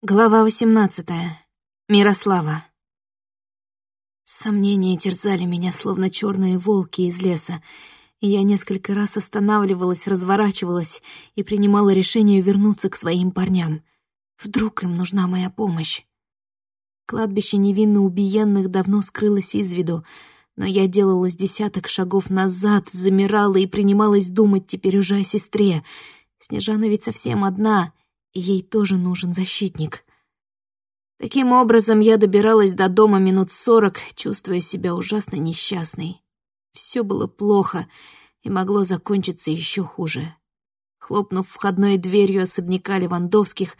Глава 18. Мирослава. Сомнения терзали меня, словно черные волки из леса, я несколько раз останавливалась, разворачивалась и принимала решение вернуться к своим парням. Вдруг им нужна моя помощь. Кладбище невинно убиенных давно скрылось из виду, но я делала с десяток шагов назад, замирала и принималась думать теперь уже о сестре. Снежана ведь совсем одна — ей тоже нужен защитник. Таким образом, я добиралась до дома минут сорок, чувствуя себя ужасно несчастной. Все было плохо и могло закончиться еще хуже. Хлопнув входной дверью особняка Левандовских,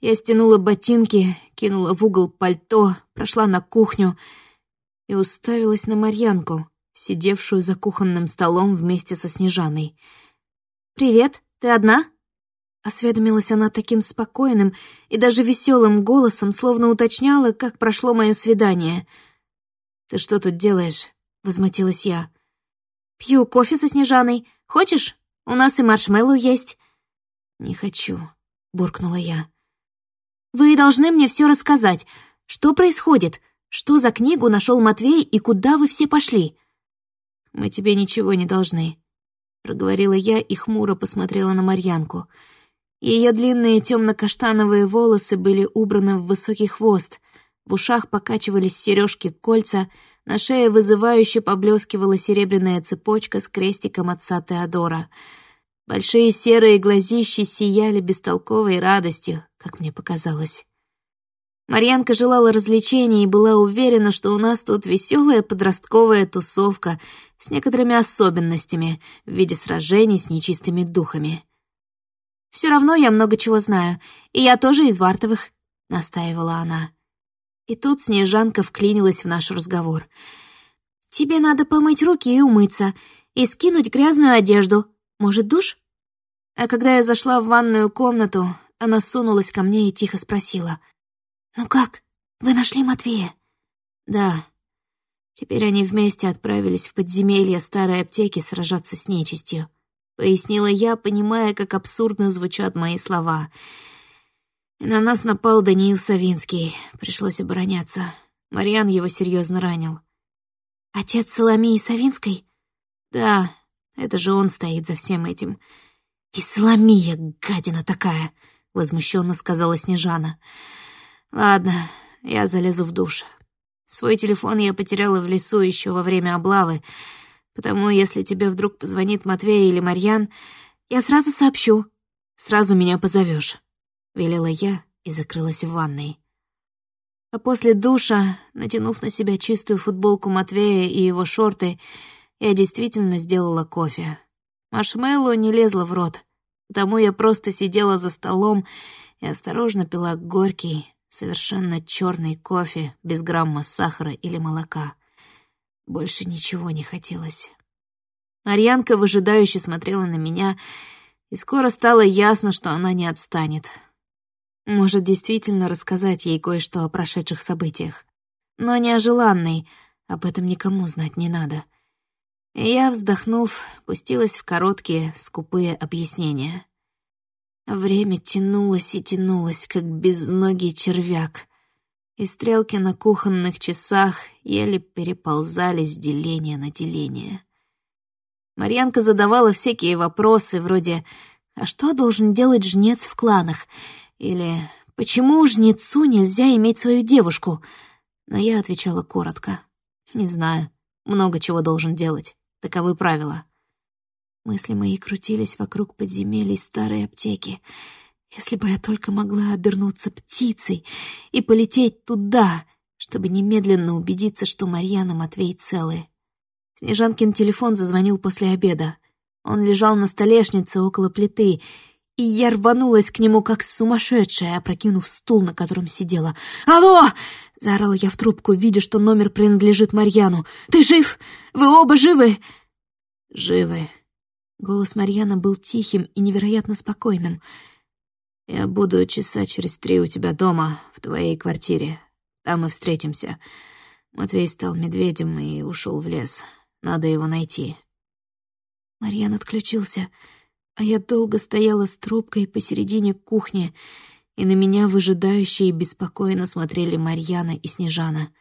я стянула ботинки, кинула в угол пальто, прошла на кухню и уставилась на Марьянку, сидевшую за кухонным столом вместе со Снежаной. «Привет, ты одна?» Осведомилась она таким спокойным и даже веселым голосом, словно уточняла, как прошло мое свидание. «Ты что тут делаешь?» — возмутилась я. «Пью кофе со Снежаной. Хочешь? У нас и маршмеллоу есть». «Не хочу», — буркнула я. «Вы должны мне все рассказать. Что происходит? Что за книгу нашел Матвей и куда вы все пошли?» «Мы тебе ничего не должны», — проговорила я и хмуро посмотрела на Марьянку. «Марьянку». Ее длинные темно-каштановые волосы были убраны в высокий хвост, в ушах покачивались сережки кольца, на шее вызывающе поблескивала серебряная цепочка с крестиком отца Теодора. Большие серые глазищи сияли бестолковой радостью, как мне показалось. Марьянка желала развлечений и была уверена, что у нас тут веселая подростковая тусовка с некоторыми особенностями в виде сражений с нечистыми духами. Все равно я много чего знаю, и я тоже из Вартовых», — настаивала она. И тут Снежанка вклинилась в наш разговор. «Тебе надо помыть руки и умыться, и скинуть грязную одежду. Может, душ?» А когда я зашла в ванную комнату, она сунулась ко мне и тихо спросила. «Ну как, вы нашли Матвея?» «Да». Теперь они вместе отправились в подземелье старой аптеки сражаться с нечистью. — пояснила я, понимая, как абсурдно звучат мои слова. На нас напал Даниил Савинский. Пришлось обороняться. Мариан его серьезно ранил. «Отец Соломеи Савинской?» «Да, это же он стоит за всем этим». «И Соломия, гадина такая!» — возмущенно сказала Снежана. «Ладно, я залезу в душ. Свой телефон я потеряла в лесу еще во время облавы, Потому если тебе вдруг позвонит Матвей или Марьян, я сразу сообщу. Сразу меня позовешь, велела я и закрылась в ванной. А после душа, натянув на себя чистую футболку Матвея и его шорты, я действительно сделала кофе. Маршмеллоу не лезла в рот, потому я просто сидела за столом и осторожно пила горький, совершенно черный кофе без грамма сахара или молока. Больше ничего не хотелось. Арьянка выжидающе смотрела на меня, и скоро стало ясно, что она не отстанет. Может, действительно рассказать ей кое-что о прошедших событиях. Но не о желанной, об этом никому знать не надо. И я, вздохнув, пустилась в короткие, скупые объяснения. Время тянулось и тянулось, как безногий червяк и стрелки на кухонных часах еле переползали с деления на деление. Марьянка задавала всякие вопросы вроде «А что должен делать жнец в кланах?» или «Почему жнецу нельзя иметь свою девушку?» Но я отвечала коротко. «Не знаю, много чего должен делать, таковы правила». Мысли мои крутились вокруг подземелий старой аптеки — если бы я только могла обернуться птицей и полететь туда, чтобы немедленно убедиться, что Марьяна Матвей целы. Снежанкин телефон зазвонил после обеда. Он лежал на столешнице около плиты, и я рванулась к нему как сумасшедшая, опрокинув стул, на котором сидела. «Алло!» — заорала я в трубку, видя, что номер принадлежит Марьяну. «Ты жив? Вы оба живы?» «Живы». Голос Марьяна был тихим и невероятно спокойным — я буду часа через три у тебя дома, в твоей квартире. Там мы встретимся. Матвей стал медведем и ушел в лес. Надо его найти». Марьян отключился, а я долго стояла с трубкой посередине кухни и на меня выжидающе и беспокойно смотрели Марьяна и Снежана.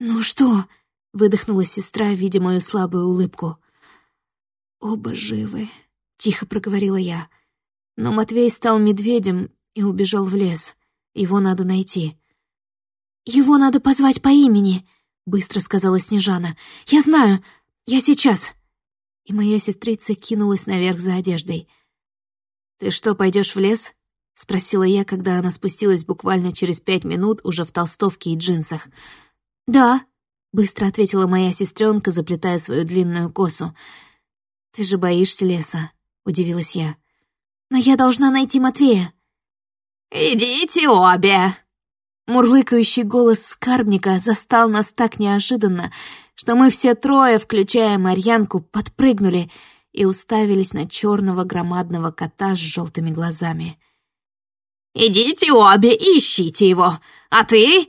«Ну что?» — выдохнула сестра, видя мою слабую улыбку. «Оба живы», — тихо проговорила я. Но Матвей стал медведем и убежал в лес. Его надо найти. «Его надо позвать по имени», — быстро сказала Снежана. «Я знаю. Я сейчас». И моя сестрица кинулась наверх за одеждой. «Ты что, пойдешь в лес?» — спросила я, когда она спустилась буквально через пять минут уже в толстовке и джинсах. «Да», — быстро ответила моя сестренка, заплетая свою длинную косу. «Ты же боишься леса?» — удивилась я. «Но я должна найти Матвея». «Идите обе!» Мурлыкающий голос скарбника застал нас так неожиданно, что мы все трое, включая Марьянку, подпрыгнули и уставились на черного громадного кота с желтыми глазами. «Идите обе и ищите его! А ты...»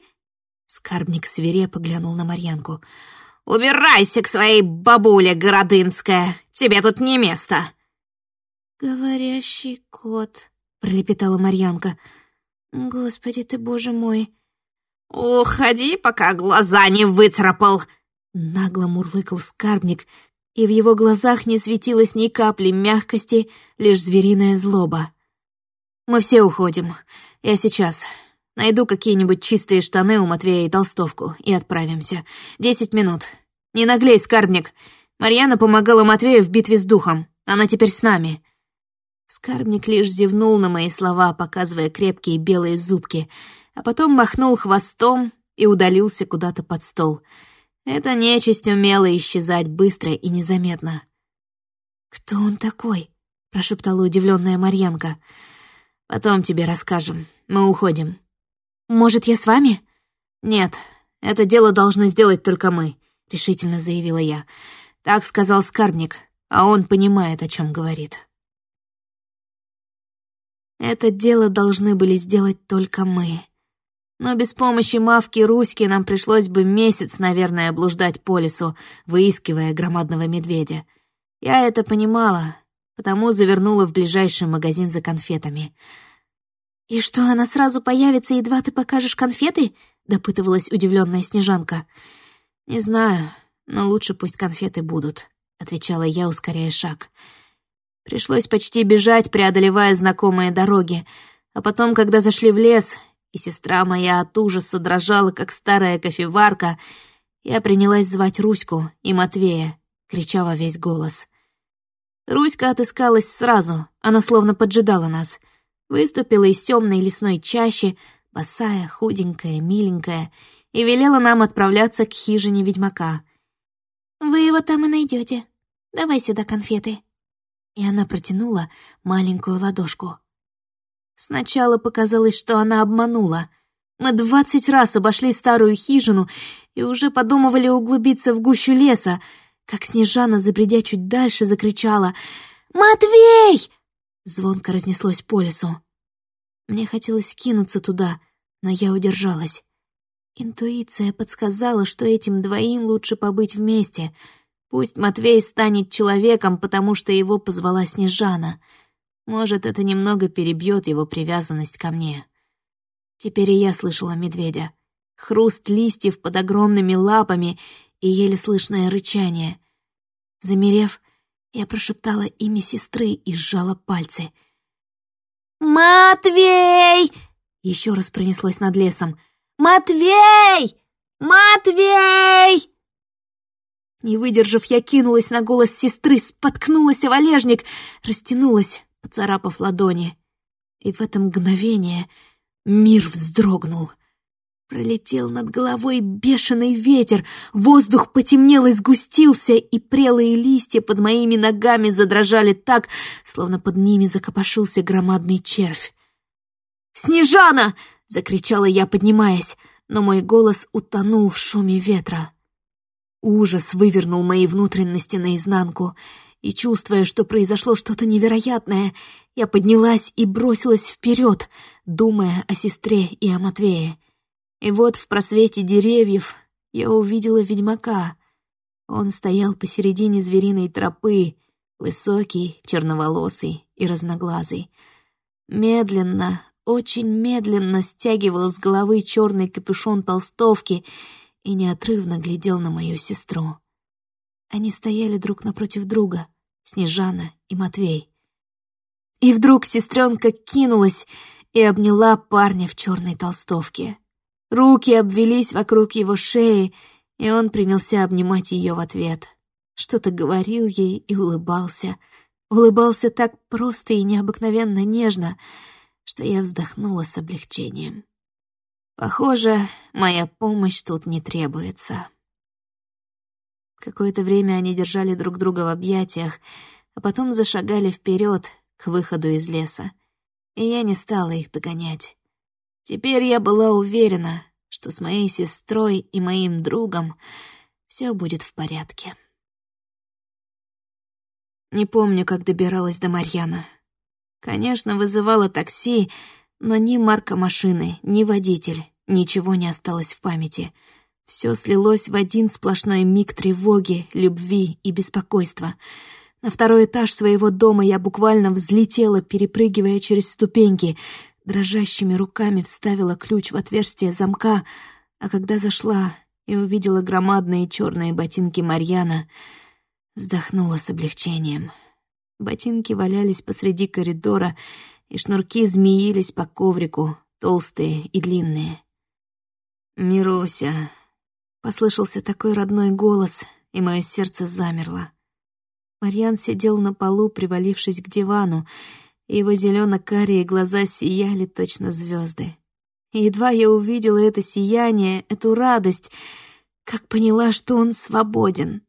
Скарбник свирепо глянул на Марьянку. «Убирайся к своей бабуле, Городынская! Тебе тут не место!» «Говорящий кот», — пролепетала Марьянка. «Господи ты, боже мой!» «Уходи, пока глаза не выцарапал!» Нагло мурлыкал скарбник, и в его глазах не светилось ни капли мягкости, лишь звериная злоба. «Мы все уходим. Я сейчас. Найду какие-нибудь чистые штаны у Матвея и толстовку и отправимся. Десять минут. Не наглей, скарбник. Марьяна помогала Матвею в битве с духом. Она теперь с нами». Скарбник лишь зевнул на мои слова, показывая крепкие белые зубки, а потом махнул хвостом и удалился куда-то под стол. Эта нечисть умела исчезать быстро и незаметно. «Кто он такой?» — прошептала удивленная Марьянка. «Потом тебе расскажем. Мы уходим». «Может, я с вами?» «Нет, это дело должны сделать только мы», — решительно заявила я. Так сказал скарбник, а он понимает, о чем говорит. Это дело должны были сделать только мы. Но без помощи мавки Руськи нам пришлось бы месяц, наверное, блуждать по лесу, выискивая громадного медведя. Я это понимала, потому завернула в ближайший магазин за конфетами. «И что, она сразу появится, едва ты покажешь конфеты?» — допытывалась удивленная Снежанка. «Не знаю, но лучше пусть конфеты будут», — отвечала я, ускоряя шаг. Пришлось почти бежать, преодолевая знакомые дороги. А потом, когда зашли в лес, и сестра моя от ужаса дрожала, как старая кофеварка, я принялась звать Руську и Матвея, крича во весь голос. Руська отыскалась сразу, она словно поджидала нас. Выступила из темной лесной чащи, босая, худенькая, миленькая, и велела нам отправляться к хижине ведьмака. «Вы его там и найдете. Давай сюда конфеты», и она протянула маленькую ладошку. Сначала показалось, что она обманула. Мы двадцать раз обошли старую хижину и уже подумывали углубиться в гущу леса, как Снежана, забредя чуть дальше, закричала «Матвей!» Звонко разнеслось по лесу. Мне хотелось кинуться туда, но я удержалась. Интуиция подсказала, что этим двоим лучше побыть вместе — Пусть Матвей станет человеком, потому что его позвала Снежана. Может, это немного перебьет его привязанность ко мне. Теперь и я слышала медведя. Хруст листьев под огромными лапами и еле слышное рычание. Замерев, я прошептала имя сестры и сжала пальцы. «Матвей!» — еще раз пронеслось над лесом. «Матвей! Матвей!» Не выдержав, я кинулась на голос сестры, споткнулась о валежник, растянулась, поцарапав ладони. И в это мгновение мир вздрогнул. Пролетел над головой бешеный ветер, воздух потемнел и сгустился, и прелые листья под моими ногами задрожали так, словно под ними закопошился громадный червь. «Снежана!» — закричала я, поднимаясь, но мой голос утонул в шуме ветра. Ужас вывернул мои внутренности наизнанку, и, чувствуя, что произошло что-то невероятное, я поднялась и бросилась вперед, думая о сестре и о Матвее. И вот в просвете деревьев я увидела ведьмака. Он стоял посередине звериной тропы, высокий, черноволосый и разноглазый. Медленно, очень медленно стягивал с головы черный капюшон толстовки и неотрывно глядел на мою сестру. Они стояли друг напротив друга, Снежана и Матвей. И вдруг сестренка кинулась и обняла парня в черной толстовке. Руки обвелись вокруг его шеи, и он принялся обнимать ее в ответ. Что-то говорил ей и улыбался. Улыбался так просто и необыкновенно нежно, что я вздохнула с облегчением. Похоже, моя помощь тут не требуется. Какое-то время они держали друг друга в объятиях, а потом зашагали вперед к выходу из леса, и я не стала их догонять. Теперь я была уверена, что с моей сестрой и моим другом все будет в порядке. Не помню, как добиралась до Марьяна. Конечно, вызывала такси, но ни марка машины, ни водитель, ничего не осталось в памяти. Все слилось в один сплошной миг тревоги, любви и беспокойства. На второй этаж своего дома я буквально взлетела, перепрыгивая через ступеньки, дрожащими руками вставила ключ в отверстие замка, а когда зашла и увидела громадные черные ботинки Марьяна, вздохнула с облегчением. Ботинки валялись посреди коридора, и шнурки змеились по коврику, толстые и длинные. «Мируся», — послышался такой родной голос, и мое сердце замерло. Марьян сидел на полу, привалившись к дивану, и его зелено-карие глаза сияли точно звезды. И едва я увидела это сияние, эту радость, как поняла, что он свободен.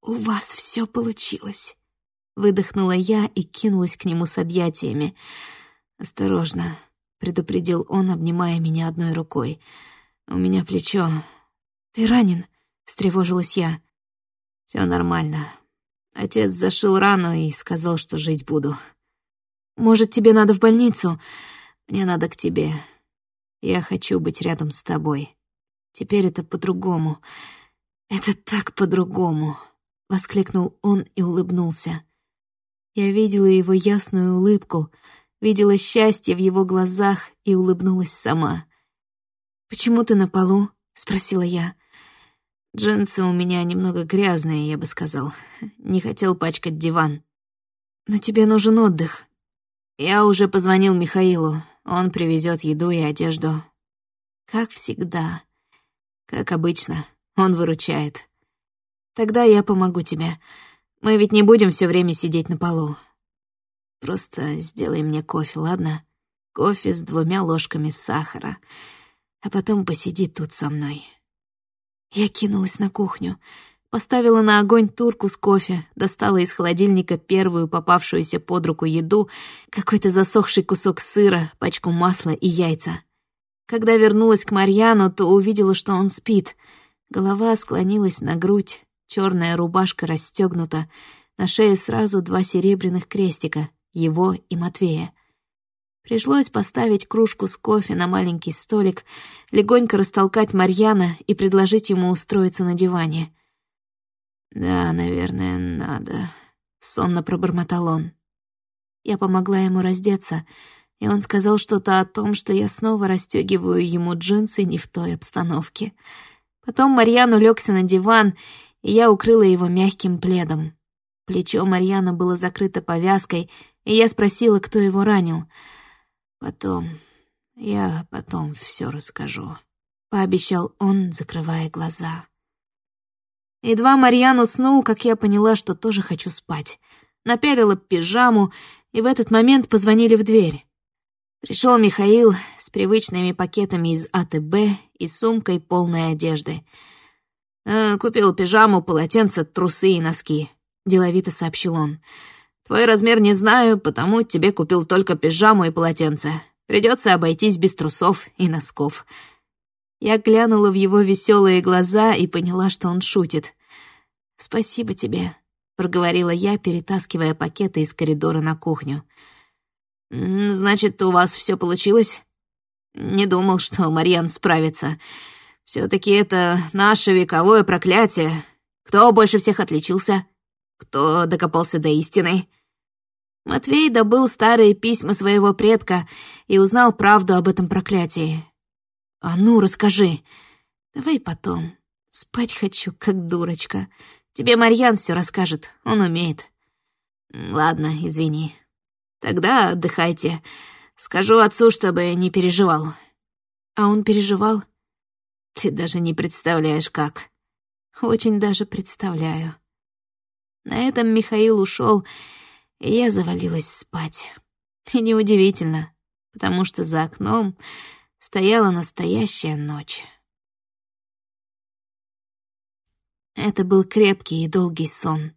«У вас все получилось», — выдохнула я и кинулась к нему с объятиями. «Осторожно», — предупредил он, обнимая меня одной рукой. «У меня плечо». «Ты ранен?» — встревожилась я. Все нормально. Отец зашил рану и сказал, что жить буду. Может, тебе надо в больницу? Мне надо к тебе. Я хочу быть рядом с тобой. Теперь это по-другому. Это так по-другому. Воскликнул он и улыбнулся. Я видела его ясную улыбку, видела счастье в его глазах и улыбнулась сама. «Почему ты на полу?» — спросила я. «Джинсы у меня немного грязные, я бы сказал. Не хотел пачкать диван. Но тебе нужен отдых. Я уже позвонил Михаилу. Он привезет еду и одежду. Как всегда. Как обычно. Он выручает. Тогда я помогу тебе. Мы ведь не будем все время сидеть на полу. Просто сделай мне кофе, ладно? Кофе с двумя ложками сахара. А потом посиди тут со мной. Я кинулась на кухню. Поставила на огонь турку с кофе, достала из холодильника первую попавшуюся под руку еду, какой-то засохший кусок сыра, пачку масла и яйца. Когда вернулась к Марьяну, то увидела, что он спит. Голова склонилась на грудь, черная рубашка расстегнута, на шее сразу два серебряных крестика, его и Матвея. Пришлось поставить кружку с кофе на маленький столик, легонько растолкать Марьяна и предложить ему устроиться на диване — «Да, наверное, надо», — сонно пробормотал он. Я помогла ему раздеться, и он сказал что-то о том, что я снова расстегиваю ему джинсы не в той обстановке. Потом Марьян улегся на диван, и я укрыла его мягким пледом. Плечо Марьяна было закрыто повязкой, и я спросила, кто его ранил. «Потом, я потом все расскажу», — пообещал он, закрывая глаза. Едва Марьян уснул, как я поняла, что тоже хочу спать. Напялила пижаму, и в этот момент позвонили в дверь. Пришел Михаил с привычными пакетами из АТБ и сумкой полной одежды. «Э, «Купил пижаму, полотенце, трусы и носки», — деловито сообщил он. «Твой размер не знаю, потому тебе купил только пижаму и полотенце. Придется обойтись без трусов и носков. Я глянула в его веселые глаза и поняла, что он шутит. «Спасибо тебе», — проговорила я, перетаскивая пакеты из коридора на кухню. «Значит, у вас все получилось?» «Не думал, что Марьян справится. Все таки это наше вековое проклятие. Кто больше всех отличился? Кто докопался до истины?» Матвей добыл старые письма своего предка и узнал правду об этом проклятии. «А ну, расскажи!» «Давай потом. Спать хочу, как дурочка. Тебе Марьян все расскажет, он умеет». «Ладно, извини. Тогда отдыхайте. Скажу отцу, чтобы не переживал». «А он переживал?» «Ты даже не представляешь, как». «Очень даже представляю». На этом Михаил ушел, и я завалилась спать. И неудивительно, потому что за окном стояла настоящая ночь. Это был крепкий и долгий сон.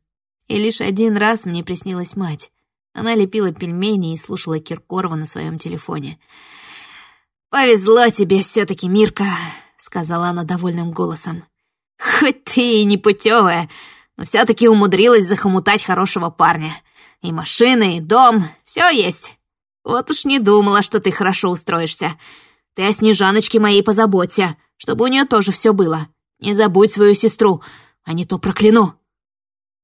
И лишь один раз мне приснилась мать. Она лепила пельмени и слушала Киркорова на своем телефоне. «Повезло тебе все таки Мирка», — сказала она довольным голосом. «Хоть ты и не путевая, но все таки умудрилась захомутать хорошего парня. И машина, и дом, все есть. Вот уж не думала, что ты хорошо устроишься. Ты о Снежаночке моей позаботься, чтобы у нее тоже все было. Не забудь свою сестру, а не то прокляну».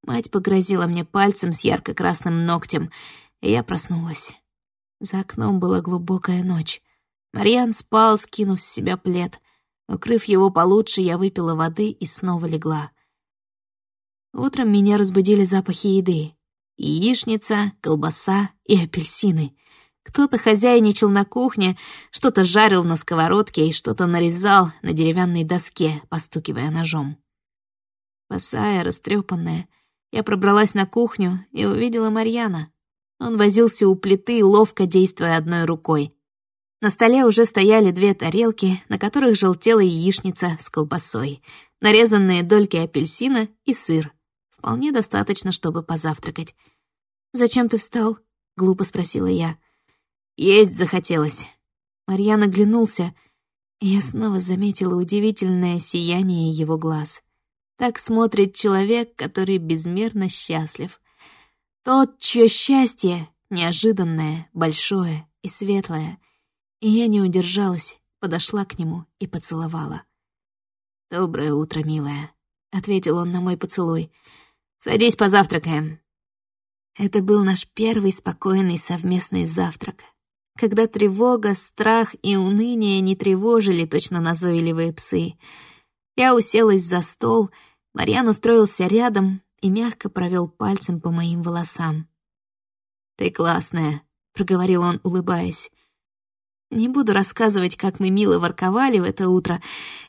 Мать погрозила мне пальцем с ярко-красным ногтем, и я проснулась. За окном была глубокая ночь. Марьян спал, скинув с себя плед. Укрыв его получше, я выпила воды и снова легла. Утром меня разбудили запахи еды. Яичница, колбаса и апельсины. Кто-то хозяйничал на кухне, что-то жарил на сковородке и что-то нарезал на деревянной доске, постукивая ножом. Босая, растрепанная, я пробралась на кухню и увидела Марьяна. Он возился у плиты, ловко действуя одной рукой. На столе уже стояли две тарелки, на которых желтела яичница с колбасой, нарезанные дольки апельсина и сыр. Вполне достаточно, чтобы позавтракать. «Зачем ты встал?» — глупо спросила я. «Есть захотелось». Марьян оглянулся, и я снова заметила удивительное сияние его глаз. Так смотрит человек, который безмерно счастлив. Тот, чье счастье неожиданное, большое и светлое. И я не удержалась, подошла к нему и поцеловала. «Доброе утро, милая», — ответил он на мой поцелуй. «Садись, позавтракаем». Это был наш первый спокойный совместный завтрак, когда тревога, страх и уныние не тревожили точно назойливые псы. Я уселась за стол — Марьян устроился рядом и мягко провел пальцем по моим волосам. «Ты классная», — проговорил он, улыбаясь. Не буду рассказывать, как мы мило ворковали в это утро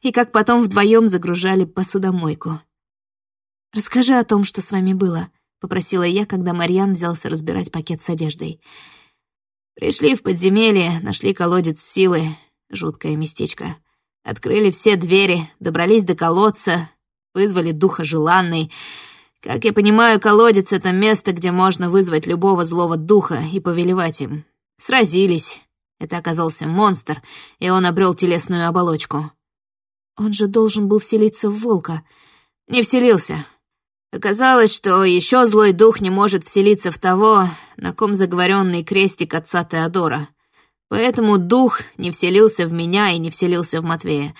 и как потом вдвоем загружали посудомойку. «Расскажи о том, что с вами было», — попросила я, когда Марьян взялся разбирать пакет с одеждой. Пришли в подземелье, нашли колодец силы, жуткое местечко. Открыли все двери, добрались до колодца, вызвали духа желанный. Как я понимаю, колодец — это место, где можно вызвать любого злого духа и повелевать им. Сразились. Это оказался монстр, и он обрел телесную оболочку. Он же должен был вселиться в волка. Не вселился. Оказалось, что еще злой дух не может вселиться в того, на ком заговоренный крестик отца Теодора. Поэтому дух не вселился в меня и не вселился в Матвея.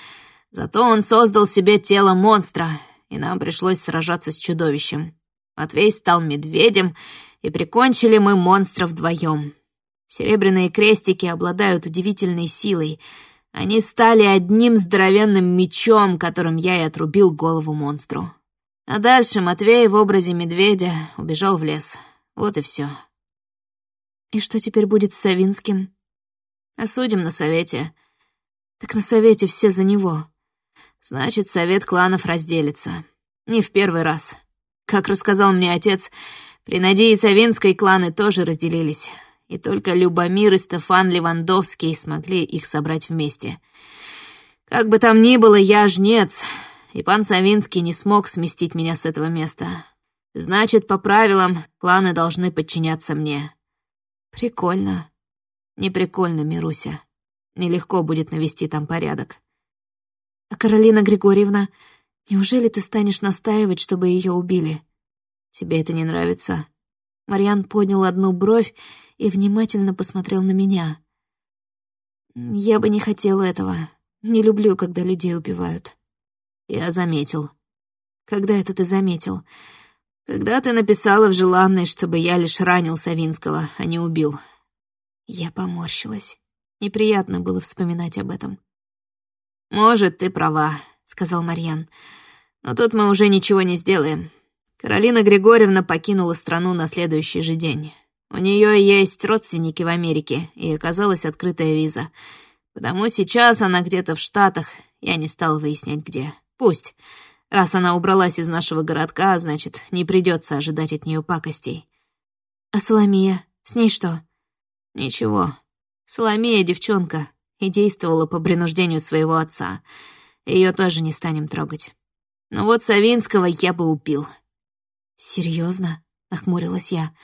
Зато он создал себе тело монстра, и нам пришлось сражаться с чудовищем. Матвей стал медведем, и прикончили мы монстра вдвоем. Серебряные крестики обладают удивительной силой. Они стали одним здоровенным мечом, которым я и отрубил голову монстру. А дальше Матвей в образе медведя убежал в лес. Вот и все. И что теперь будет с Савинским? Осудим на совете. Так на совете все за него. Значит, совет кланов разделится. Не в первый раз. Как рассказал мне отец, при Наде и Савинской кланы тоже разделились. И только Любомир и Стефан Левандовский смогли их собрать вместе. Как бы там ни было, я жнец, и пан Савинский не смог сместить меня с этого места. Значит, по правилам, кланы должны подчиняться мне. Прикольно. Не прикольно, Мируся. Нелегко будет навести там порядок. А Каролина Григорьевна, неужели ты станешь настаивать, чтобы ее убили? Тебе это не нравится?» Марьян поднял одну бровь и внимательно посмотрел на меня. «Я бы не хотела этого. Не люблю, когда людей убивают». «Я заметил». «Когда это ты заметил?» Когда ты написала в желанной, чтобы я лишь ранил Савинского, а не убил?» Я поморщилась. Неприятно было вспоминать об этом. «Может, ты права», — сказал Марьян. «Но тут мы уже ничего не сделаем. Каролина Григорьевна покинула страну на следующий же день. У нее есть родственники в Америке, и оказалась открытая виза. Потому сейчас она где-то в Штатах, я не стал выяснять, где. Пусть. Раз она убралась из нашего городка, значит, не придется ожидать от нее пакостей. А Соломия? С ней что? Ничего. Соломия девчонка и действовала по принуждению своего отца. Ее тоже не станем трогать. Но вот Савинского я бы убил. Серьезно? нахмурилась я.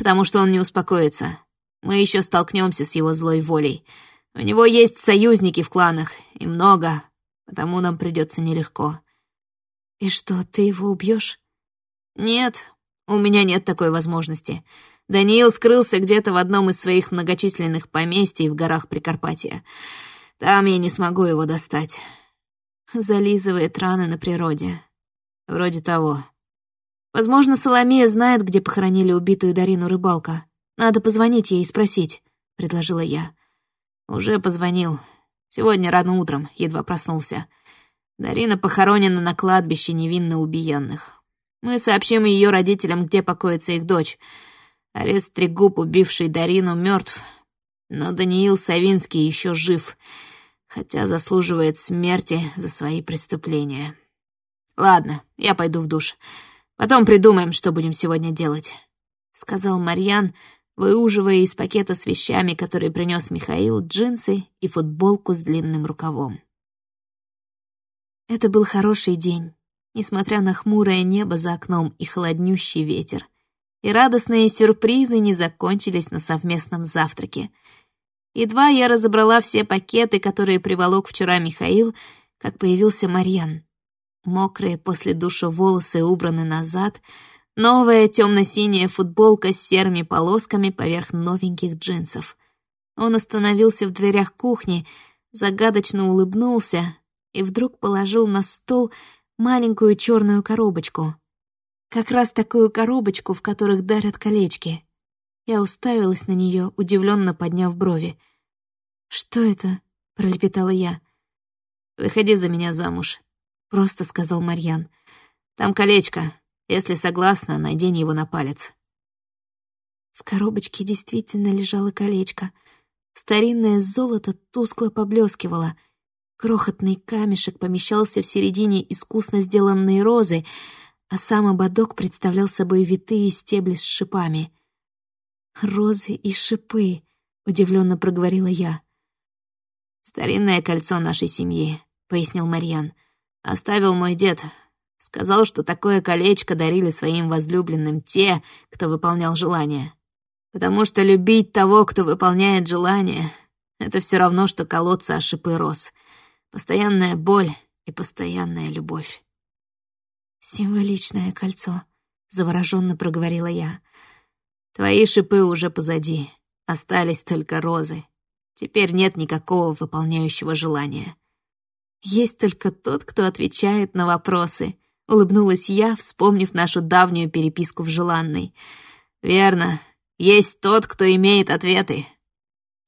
Потому что он не успокоится. Мы еще столкнемся с его злой волей. У него есть союзники в кланах, и много, потому нам придется нелегко. И что, ты его убьешь? Нет, у меня нет такой возможности. Даниил скрылся где-то в одном из своих многочисленных поместий в горах Прикарпатия. Там я не смогу его достать. Зализывает раны на природе. Вроде того. Возможно, Соломея знает, где похоронили убитую Дарину Рыбалка. Надо позвонить ей и спросить, — предложила я. Уже позвонил. Сегодня рано утром, едва проснулся. Дарина похоронена на кладбище невинно убиенных. Мы сообщим ее родителям, где покоится их дочь. Арест Трегуб, убивший Дарину, мертв, но Даниил Савинский еще жив, хотя заслуживает смерти за свои преступления. Ладно, я пойду в душ. Потом придумаем, что будем сегодня делать», — сказал Марьян, выуживая из пакета с вещами, которые принес Михаил, джинсы и футболку с длинным рукавом. Это был хороший день, несмотря на хмурое небо за окном и холоднющий ветер. И радостные сюрпризы не закончились на совместном завтраке. Едва я разобрала все пакеты, которые приволок вчера Михаил, как появился Марьян. Мокрые после душа волосы убраны назад, новая темно-синяя футболка с серыми полосками поверх новеньких джинсов. Он остановился в дверях кухни, загадочно улыбнулся и вдруг положил на стол маленькую черную коробочку. Как раз такую коробочку, в которых дарят колечки. Я уставилась на нее, удивленно подняв брови. «Что это?» — пролепетала я. «Выходи за меня замуж», — просто сказал Марьян. «Там колечко. Если согласна, надень его на палец». В коробочке действительно лежало колечко. Старинное золото тускло поблескивало. Крохотный камешек помещался в середине искусно сделанной розы, а сам ободок представлял собой витые стебли с шипами. «Розы и шипы», — удивленно проговорила я. «Старинное кольцо нашей семьи», — пояснил Марьян. Оставил мой дед. Сказал, что такое колечко дарили своим возлюбленным те, кто выполнял желания. Потому что любить того, кто выполняет желания, это все равно, что колоться о шипы роз. Постоянная боль и постоянная любовь. «Символичное кольцо», — завороженно проговорила я. «Твои шипы уже позади. Остались только розы. Теперь нет никакого выполняющего желания. Есть только тот, кто отвечает на вопросы. Улыбнулась я, вспомнив нашу давнюю переписку в желанной. Верно, есть тот, кто имеет ответы.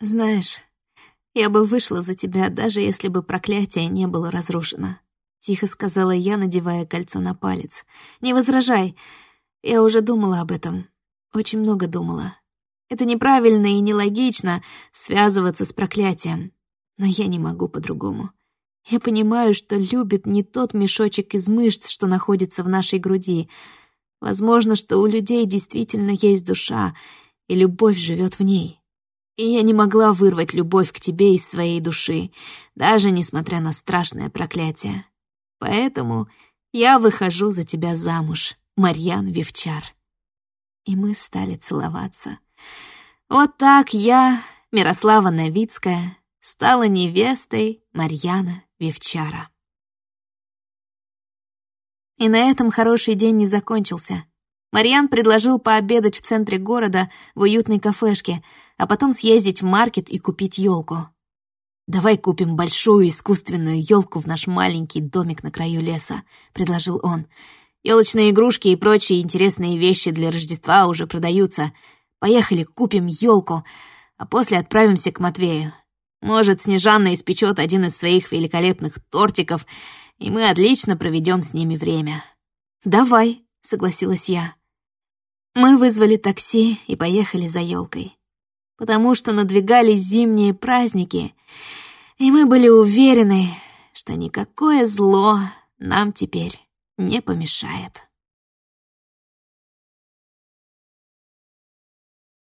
Знаешь, я бы вышла за тебя, даже если бы проклятие не было разрушено. Тихо сказала я, надевая кольцо на палец. Не возражай. Я уже думала об этом. Очень много думала. Это неправильно и нелогично связываться с проклятием. Но я не могу по-другому. Я понимаю, что любит не тот мешочек из мышц, что находится в нашей груди. Возможно, что у людей действительно есть душа, и любовь живет в ней. И я не могла вырвать любовь к тебе из своей души, даже несмотря на страшное проклятие. Поэтому я выхожу за тебя замуж, Марьян Вивчар. И мы стали целоваться. Вот так я, Мирослава Новицкая, стала невестой Марьяна Вивчара. И на этом хороший день не закончился. Марьян предложил пообедать в центре города в уютной кафешке, а потом съездить в маркет и купить елку. «Давай купим большую искусственную елку в наш маленький домик на краю леса», — предложил он. Елочные игрушки и прочие интересные вещи для Рождества уже продаются. Поехали, купим елку, а после отправимся к Матвею. Может, Снежанна испечет один из своих великолепных тортиков, и мы отлично проведем с ними время. «Давай», — согласилась я. Мы вызвали такси и поехали за елкой, потому что надвигались зимние праздники, и мы были уверены, что никакое зло нам теперь не помешает.